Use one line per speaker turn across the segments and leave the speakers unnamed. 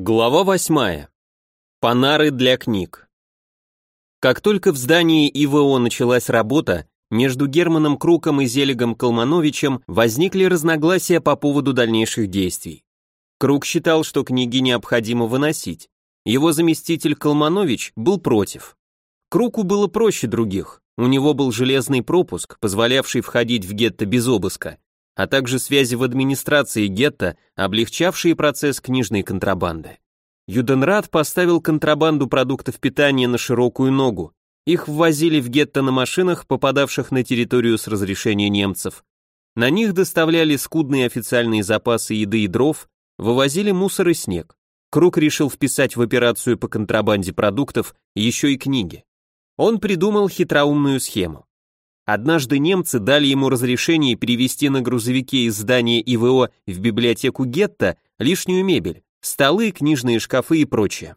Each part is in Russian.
Глава восьмая. Панары для книг. Как только в здании ИВО началась работа, между Германом Круком и Зелегом Колмановичем возникли разногласия по поводу дальнейших действий. Крук считал, что книги необходимо выносить. Его заместитель Колманович был против. Круку было проще других. У него был железный пропуск, позволявший входить в гетто без обыска а также связи в администрации гетто, облегчавшие процесс книжной контрабанды. Юденрат поставил контрабанду продуктов питания на широкую ногу. Их ввозили в гетто на машинах, попадавших на территорию с разрешения немцев. На них доставляли скудные официальные запасы еды и дров, вывозили мусор и снег. Круг решил вписать в операцию по контрабанде продуктов еще и книги. Он придумал хитроумную схему. Однажды немцы дали ему разрешение перевести на грузовике из здания ИВО в библиотеку гетто лишнюю мебель, столы, книжные шкафы и прочее.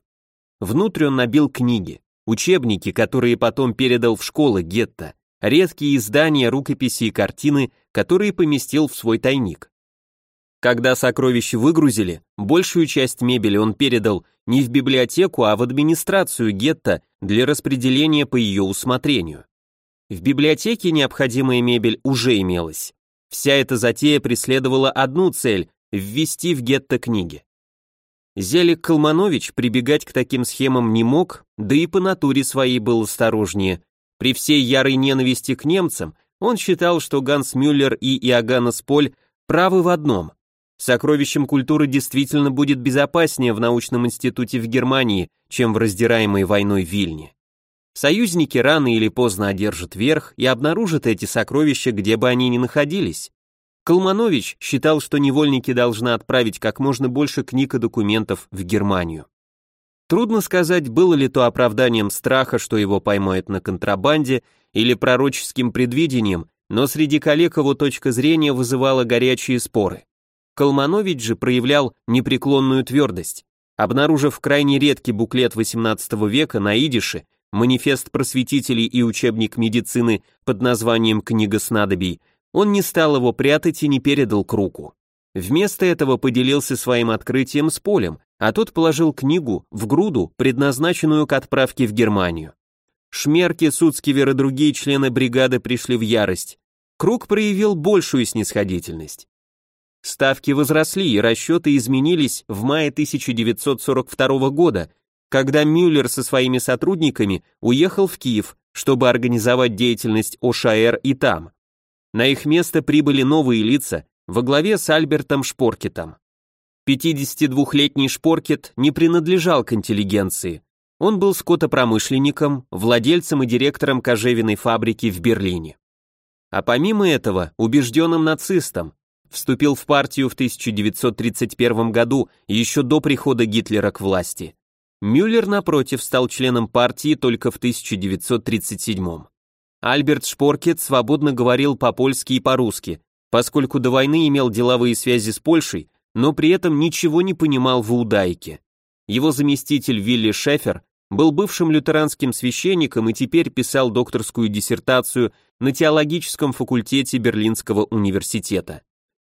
Внутрь он набил книги, учебники, которые потом передал в школы гетто, редкие издания, рукописи и картины, которые поместил в свой тайник. Когда сокровища выгрузили, большую часть мебели он передал не в библиотеку, а в администрацию гетто для распределения по ее усмотрению. В библиотеке необходимая мебель уже имелась. Вся эта затея преследовала одну цель – ввести в гетто книги. Зелик Калманович прибегать к таким схемам не мог, да и по натуре своей был осторожнее. При всей ярой ненависти к немцам он считал, что Ганс Мюллер и Иоганнес Поль правы в одном. Сокровищем культуры действительно будет безопаснее в научном институте в Германии, чем в раздираемой войной Вильне. Союзники рано или поздно одержат верх и обнаружат эти сокровища, где бы они ни находились. Колманович считал, что невольники должны отправить как можно больше книг и документов в Германию. Трудно сказать, было ли то оправданием страха, что его поймают на контрабанде, или пророческим предвидением, но среди коллег его точка зрения вызывала горячие споры. Колманович же проявлял непреклонную твердость. Обнаружив крайне редкий буклет XVIII века на идише, манифест просветителей и учебник медицины под названием «Книга снадобий», он не стал его прятать и не передал Круку. Вместо этого поделился своим открытием с Полем, а тот положил книгу в груду, предназначенную к отправке в Германию. Шмерки, Суцкивер и другие члены бригады пришли в ярость. Круг проявил большую снисходительность. Ставки возросли и расчеты изменились в мае 1942 года, когда Мюллер со своими сотрудниками уехал в Киев, чтобы организовать деятельность ОШАР и там. На их место прибыли новые лица во главе с Альбертом Шпоркетом. 52-летний Шпоркет не принадлежал к интеллигенции. Он был скотопромышленником, владельцем и директором кожевенной фабрики в Берлине. А помимо этого, убежденным нацистом, вступил в партию в 1931 году, еще до прихода Гитлера к власти. Мюллер, напротив, стал членом партии только в 1937 Альберт Шпоркет свободно говорил по-польски и по-русски, поскольку до войны имел деловые связи с Польшей, но при этом ничего не понимал в иудайке. Его заместитель Вилли Шефер был бывшим лютеранским священником и теперь писал докторскую диссертацию на теологическом факультете Берлинского университета.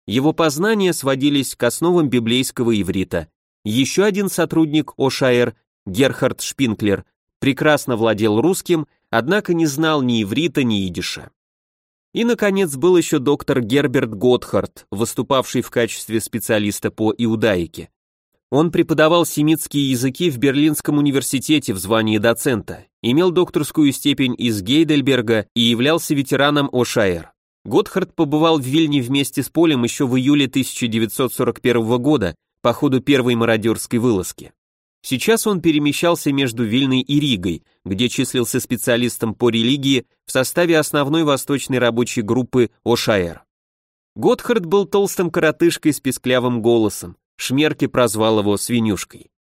Его познания сводились к основам библейского иврита. Еще один сотрудник ОШАР Герхард Шпинклер прекрасно владел русским, однако не знал ни иврита, ни идиша. И, наконец, был еще доктор Герберт Готхард, выступавший в качестве специалиста по иудаике. Он преподавал семитские языки в Берлинском университете в звании доцента, имел докторскую степень из Гейдельберга и являлся ветераном ОШАР. Готхард побывал в Вильне вместе с Полем еще в июле 1941 года по ходу первой мародерской вылазки. Сейчас он перемещался между Вильной и Ригой, где числился специалистом по религии в составе основной восточной рабочей группы ОШАЭР. Готхард был толстым коротышкой с песклявым голосом, Шмерки прозвал его свинюшкой.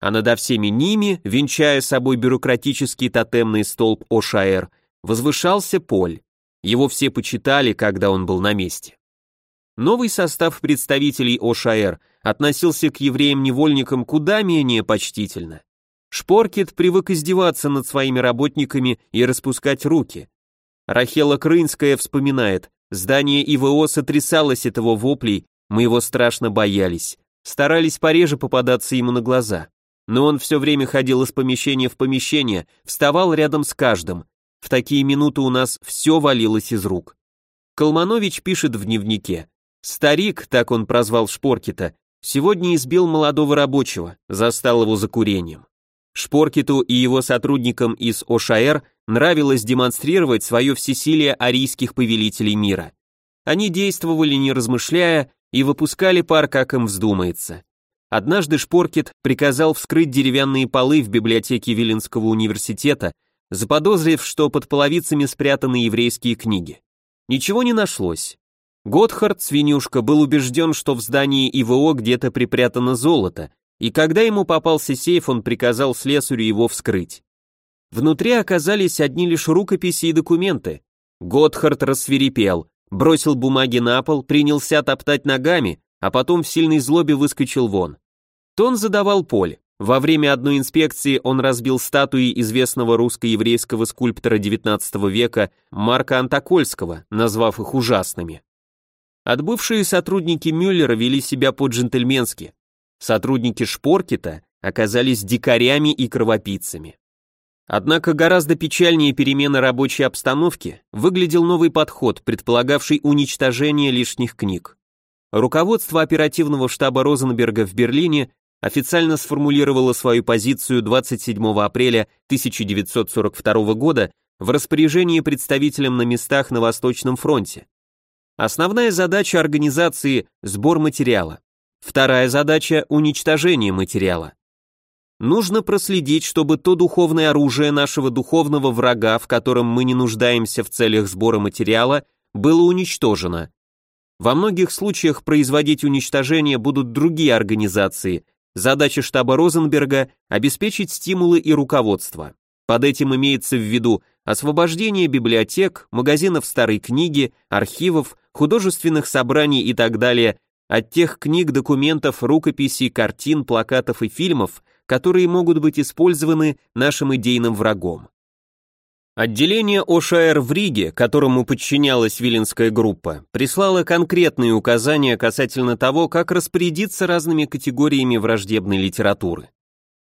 А над всеми ними, венчая собой бюрократический тотемный столб ОШАЭР, возвышался Поль. Его все почитали, когда он был на месте. Новый состав представителей ОШАР относился к евреям-невольникам куда менее почтительно. Шпоркет привык издеваться над своими работниками и распускать руки. Рахела Крынская вспоминает, здание ИВО сотрясалось этого воплей, мы его страшно боялись. старались пореже попадаться ему на глаза. Но он все время ходил из помещения в помещение, вставал рядом с каждым. В такие минуты у нас все валилось из рук. Колманович пишет в дневнике. Старик, так он прозвал Шпоркита, сегодня избил молодого рабочего, застал его за курением. Шпоркиту и его сотрудникам из ОШАР нравилось демонстрировать свое всесилие арийских повелителей мира. Они действовали не размышляя и выпускали пар, как им вздумается. Однажды Шпоркит приказал вскрыть деревянные полы в библиотеке Виленского университета, заподозрив, что под половицами спрятаны еврейские книги. Ничего не нашлось. Готхард, свинюшка, был убежден, что в здании ИВО где-то припрятано золото, и когда ему попался сейф, он приказал слесарю его вскрыть. Внутри оказались одни лишь рукописи и документы. Готхард рассверепел, бросил бумаги на пол, принялся топтать ногами, а потом в сильной злобе выскочил вон. Тон задавал Поль. Во время одной инспекции он разбил статуи известного русско-еврейского скульптора XIX века Марка Антокольского, назвав их ужасными. Отбывшие сотрудники Мюллера вели себя по-джентльменски. Сотрудники Шпоркета оказались дикарями и кровопийцами. Однако гораздо печальнее перемены рабочей обстановки выглядел новый подход, предполагавший уничтожение лишних книг. Руководство оперативного штаба Розенберга в Берлине официально сформулировала свою позицию 27 апреля 1942 года в распоряжении представителям на местах на Восточном фронте. Основная задача организации – сбор материала. Вторая задача – уничтожение материала. Нужно проследить, чтобы то духовное оружие нашего духовного врага, в котором мы не нуждаемся в целях сбора материала, было уничтожено. Во многих случаях производить уничтожение будут другие организации, Задача штаба Розенберга – обеспечить стимулы и руководство. Под этим имеется в виду освобождение библиотек, магазинов старой книги, архивов, художественных собраний и так далее от тех книг, документов, рукописей, картин, плакатов и фильмов, которые могут быть использованы нашим идейным врагом. Отделение ОШР в Риге, которому подчинялась Виленская группа, прислало конкретные указания касательно того, как распорядиться разными категориями враждебной литературы.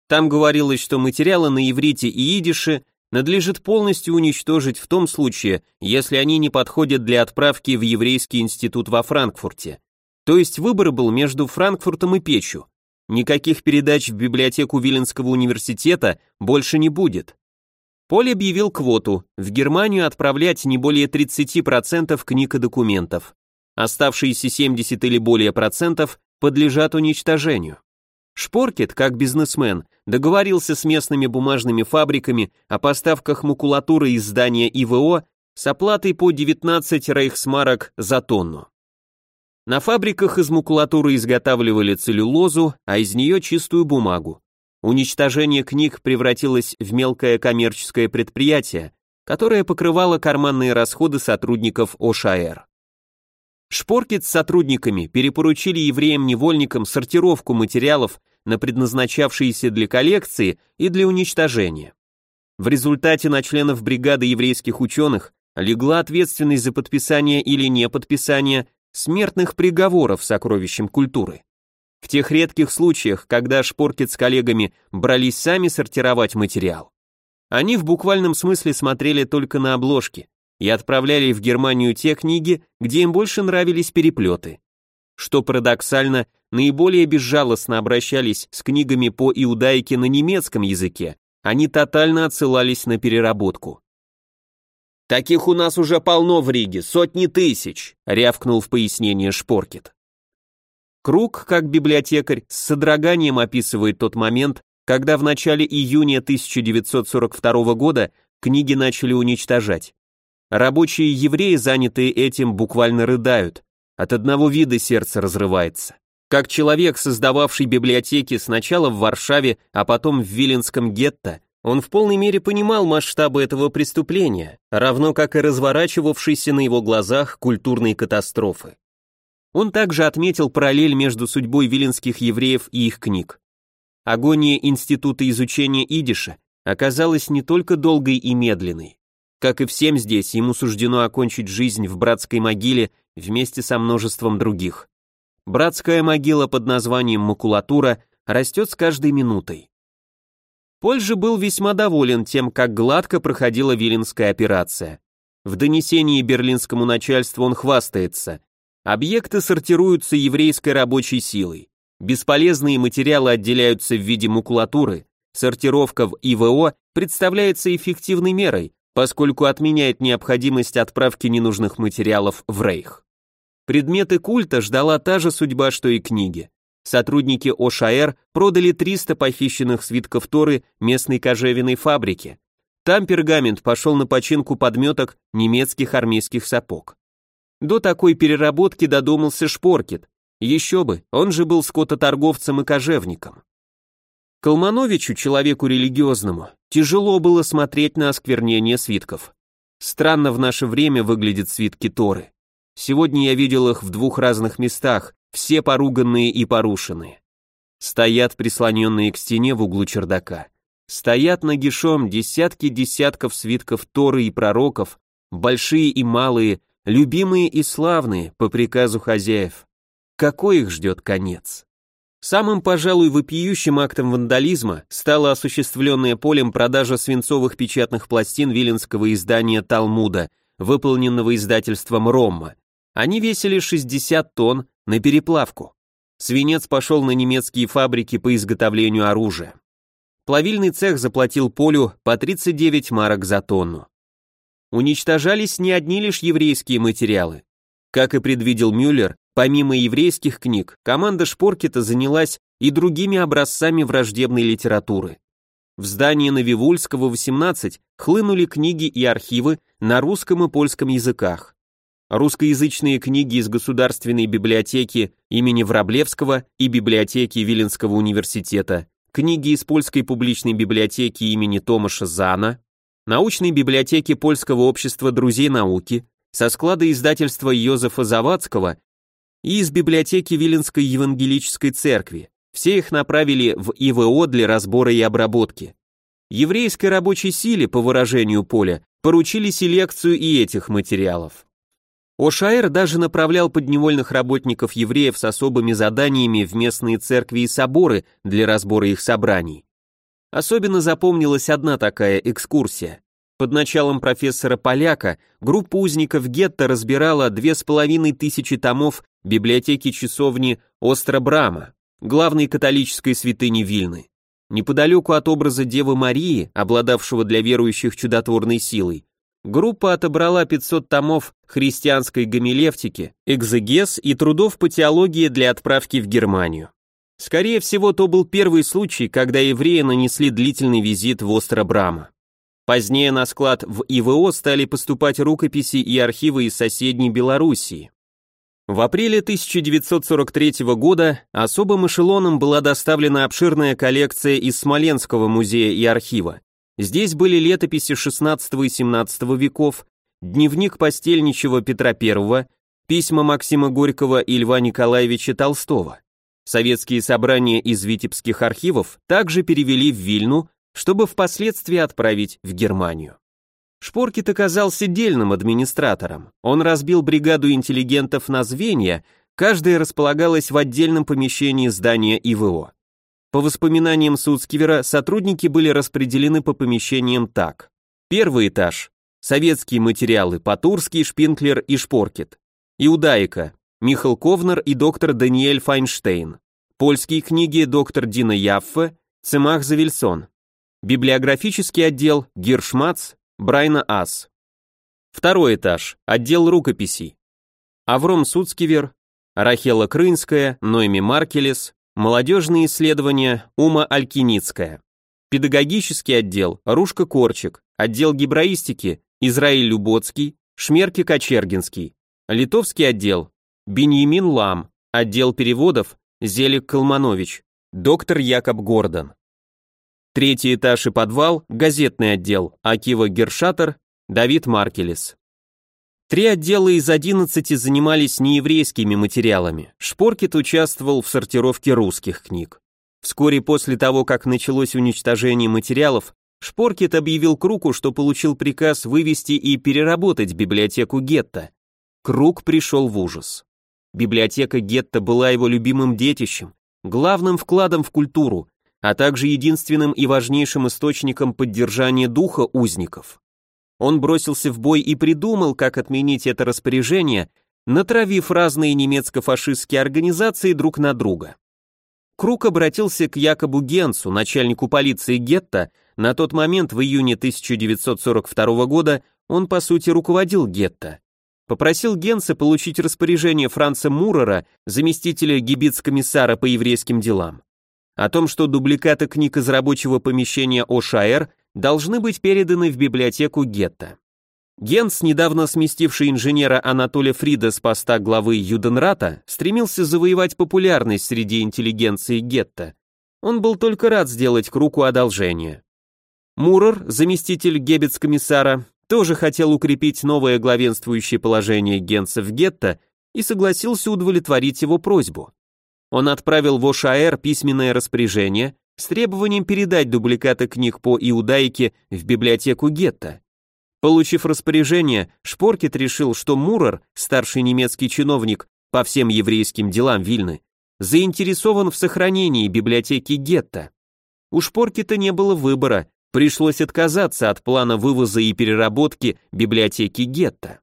Там говорилось, что материалы на иврите и идише надлежит полностью уничтожить в том случае, если они не подходят для отправки в еврейский институт во Франкфурте. То есть выбор был между Франкфуртом и Печью. Никаких передач в библиотеку Виленского университета больше не будет. Поль объявил квоту, в Германию отправлять не более 30% книг и документов. Оставшиеся 70 или более процентов подлежат уничтожению. Шпоркет, как бизнесмен, договорился с местными бумажными фабриками о поставках макулатуры из здания ИВО с оплатой по 19 рейхсмарок за тонну. На фабриках из макулатуры изготавливали целлюлозу, а из нее чистую бумагу. Уничтожение книг превратилось в мелкое коммерческое предприятие, которое покрывало карманные расходы сотрудников ОШАР. Шпоркет с сотрудниками перепоручили евреям-невольникам сортировку материалов на предназначавшиеся для коллекции и для уничтожения. В результате на членов бригады еврейских ученых легла ответственность за подписание или не подписание смертных приговоров сокровищем культуры. В тех редких случаях, когда Шпоркет с коллегами брались сами сортировать материал, они в буквальном смысле смотрели только на обложки и отправляли в Германию те книги, где им больше нравились переплеты. Что парадоксально, наиболее безжалостно обращались с книгами по иудаике на немецком языке, они тотально отсылались на переработку. «Таких у нас уже полно в Риге, сотни тысяч», рявкнул в пояснение Шпоркет. Круг, как библиотекарь, с содроганием описывает тот момент, когда в начале июня 1942 года книги начали уничтожать. Рабочие евреи, занятые этим, буквально рыдают. От одного вида сердце разрывается. Как человек, создававший библиотеки сначала в Варшаве, а потом в Виленском гетто, он в полной мере понимал масштабы этого преступления, равно как и разворачивавшейся на его глазах культурной катастрофы. Он также отметил параллель между судьбой виленских евреев и их книг. Агония Института изучения идиша оказалась не только долгой и медленной. Как и всем здесь, ему суждено окончить жизнь в братской могиле вместе со множеством других. Братская могила под названием «Макулатура» растет с каждой минутой. Поль же был весьма доволен тем, как гладко проходила Виленская операция. В донесении берлинскому начальству он хвастается. Объекты сортируются еврейской рабочей силой. Бесполезные материалы отделяются в виде макулатуры. Сортировка в ИВО представляется эффективной мерой, поскольку отменяет необходимость отправки ненужных материалов в Рейх. Предметы культа ждала та же судьба, что и книги. Сотрудники ОШАР продали 300 похищенных свитков Торы местной кожевенной фабрике. Там пергамент пошел на починку подметок немецких армейских сапог. До такой переработки додумался Шпоркет. Еще бы, он же был скототорговцем и кожевником. Колмановичу, человеку религиозному, тяжело было смотреть на осквернение свитков. Странно в наше время выглядят свитки Торы. Сегодня я видел их в двух разных местах, все поруганные и порушенные. Стоят прислоненные к стене в углу чердака. Стоят нагишом десятки десятков свитков Торы и пророков, большие и малые, любимые и славные, по приказу хозяев. Какой их ждет конец? Самым, пожалуй, вопиющим актом вандализма стала осуществленная полем продажа свинцовых печатных пластин виленского издания «Талмуда», выполненного издательством «Ромма». Они весили 60 тонн на переплавку. Свинец пошел на немецкие фабрики по изготовлению оружия. Плавильный цех заплатил полю по 39 марок за тонну уничтожались не одни лишь еврейские материалы. Как и предвидел Мюллер, помимо еврейских книг, команда Шпоркета занялась и другими образцами враждебной литературы. В здании Навивульского, 18, хлынули книги и архивы на русском и польском языках. Русскоязычные книги из Государственной библиотеки имени Враблевского и библиотеки Виленского университета, книги из Польской публичной библиотеки имени Томаша Зана, научной библиотеки Польского общества друзей науки, со склада издательства Йозефа Завадского и из библиотеки Виленской евангелической церкви. Все их направили в ИВО для разбора и обработки. Еврейской рабочей силе, по выражению Поля, поручили селекцию и этих материалов. Ошаэр даже направлял подневольных работников евреев с особыми заданиями в местные церкви и соборы для разбора их собраний. Особенно запомнилась одна такая экскурсия. Под началом профессора Поляка группа узников гетто разбирала две с половиной тысячи томов библиотеки часовни Остро Брама, главной католической святыни Вильны. Неподалеку от образа Девы Марии, обладавшего для верующих чудотворной силой, группа отобрала 500 томов христианской гомилевтики, экзегез и трудов по теологии для отправки в Германию. Скорее всего, то был первый случай, когда евреи нанесли длительный визит в Остро-Брама. Позднее на склад в ИВО стали поступать рукописи и архивы из соседней Белоруссии. В апреле 1943 года особым эшелоном была доставлена обширная коллекция из Смоленского музея и архива. Здесь были летописи XVI и XVII веков, дневник постельничего Петра I, письма Максима Горького и Льва Николаевича Толстого. Советские собрания из витебских архивов также перевели в Вильну, чтобы впоследствии отправить в Германию. Шпоркит оказался дельным администратором. Он разбил бригаду интеллигентов на звенья, каждая располагалась в отдельном помещении здания ИВО. По воспоминаниям Суцкивера, сотрудники были распределены по помещениям так. Первый этаж – советские материалы Патурский, Шпинклер и Шпоркет. Иудаика Михал Ковнер и доктор Даниэль Файнштейн. Польские книги доктор Дина Яффе, Цемах Завильсон. Библиографический отдел Гиршмац, Брайна Ас. Второй этаж, отдел рукописей. Авром Суцкивер, Рахела Крынская, Нойми Маркелес, молодежные исследования Ума Алькиницкая. Педагогический отдел Рушка Корчик, отдел гибраистики Израиль Люботский, Шмерки Кочергинский. Литовский отдел Беньямин Лам, отдел переводов, Зелик Калманович, доктор Якоб Гордон. Третий этаж и подвал, газетный отдел, Акива Гершатер, Давид Маркелес. Три отдела из одиннадцати занимались нееврейскими материалами. Шпоркет участвовал в сортировке русских книг. Вскоре после того, как началось уничтожение материалов, Шпоркет объявил Круку, что получил приказ вывести и переработать библиотеку гетто. Круг пришел в ужас. Библиотека гетто была его любимым детищем, главным вкладом в культуру, а также единственным и важнейшим источником поддержания духа узников. Он бросился в бой и придумал, как отменить это распоряжение, натравив разные немецко-фашистские организации друг на друга. Крук обратился к Якобу Генцу, начальнику полиции гетто, на тот момент в июне 1942 года он по сути руководил гетто. Попросил Генца получить распоряжение Франца Мурера, заместителя гибиц-комиссара по еврейским делам, о том, что дубликаты книг из рабочего помещения ОШАР должны быть переданы в библиотеку гетто. Генс, недавно сместивший инженера Анатолия Фрида с поста главы Юденрата, стремился завоевать популярность среди интеллигенции гетто. Он был только рад сделать Круку одолжение. Мурер, заместитель гебец-комиссара, тоже хотел укрепить новое главенствующее положение Генса в гетто и согласился удовлетворить его просьбу. Он отправил в ОШАР письменное распоряжение с требованием передать дубликаты книг по иудаике в библиотеку гетто. Получив распоряжение, Шпоркет решил, что Мурер, старший немецкий чиновник по всем еврейским делам Вильны, заинтересован в сохранении библиотеки гетто. У Шпоркета не было выбора, пришлось отказаться от плана вывоза и переработки библиотеки гетто.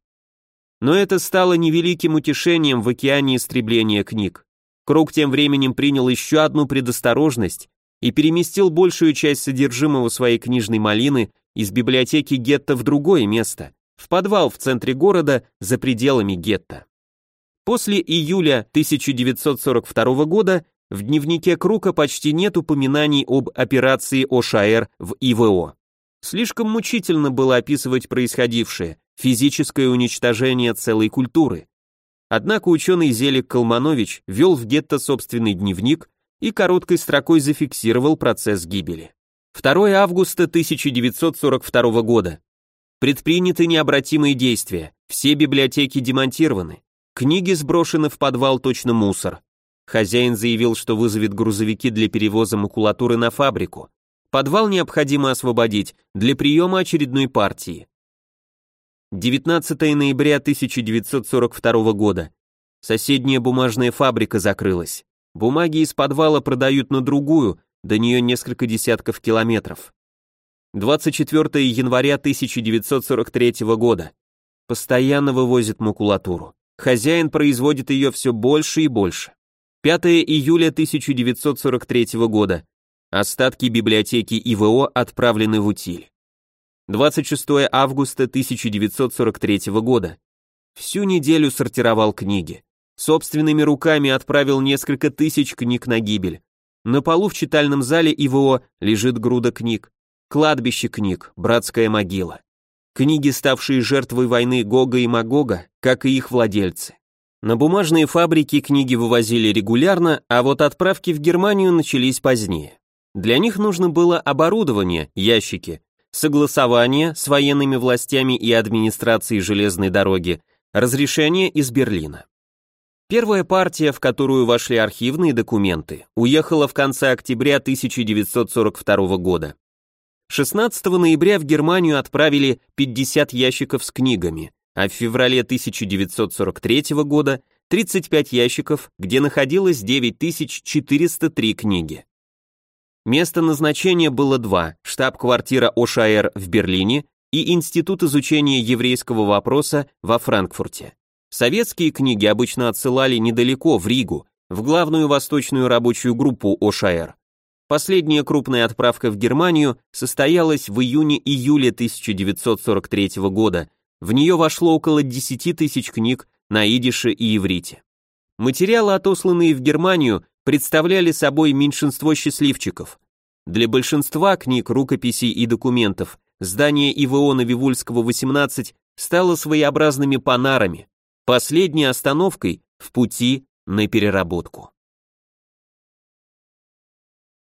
Но это стало невеликим утешением в океане истребления книг. Круг тем временем принял еще одну предосторожность и переместил большую часть содержимого своей книжной малины из библиотеки гетто в другое место, в подвал в центре города за пределами гетто. После июля 1942 года в дневнике Крука почти нет упоминаний об операции ОШАР в ИВО. Слишком мучительно было описывать происходившее, физическое уничтожение целой культуры. Однако ученый Зелик Калманович вел в гетто собственный дневник и короткой строкой зафиксировал процесс гибели. 2 августа 1942 года. Предприняты необратимые действия, все библиотеки демонтированы, книги сброшены в подвал точно мусор. Хозяин заявил, что вызовет грузовики для перевоза макулатуры на фабрику. Подвал необходимо освободить для приема очередной партии. 19 ноября 1942 года. Соседняя бумажная фабрика закрылась. Бумаги из подвала продают на другую, до нее несколько десятков километров. 24 января 1943 года. Постоянно вывозит макулатуру. Хозяин производит ее все больше и больше. 5 июля 1943 года. Остатки библиотеки ИВО отправлены в утиль. 26 августа 1943 года. Всю неделю сортировал книги. Собственными руками отправил несколько тысяч книг на гибель. На полу в читальном зале ИВО лежит груда книг. Кладбище книг, братская могила. Книги, ставшие жертвой войны Гога и Магога, как и их владельцы. На бумажные фабрики книги вывозили регулярно, а вот отправки в Германию начались позднее. Для них нужно было оборудование, ящики, согласование с военными властями и администрацией железной дороги, разрешение из Берлина. Первая партия, в которую вошли архивные документы, уехала в конце октября 1942 года. 16 ноября в Германию отправили 50 ящиков с книгами, а в феврале 1943 года 35 ящиков, где находилось 9403 книги. Место назначения было два – штаб-квартира ОШАР в Берлине и Институт изучения еврейского вопроса во Франкфурте. Советские книги обычно отсылали недалеко, в Ригу, в главную восточную рабочую группу ОШАР. Последняя крупная отправка в Германию состоялась в июне-июле 1943 года. В нее вошло около 10 тысяч книг на идише и иврите. Материалы, отосланные в Германию, представляли собой меньшинство счастливчиков. Для большинства книг, рукописей и документов здание ИВО Вивульского 18 стало своеобразными панарами, последней остановкой в пути на переработку.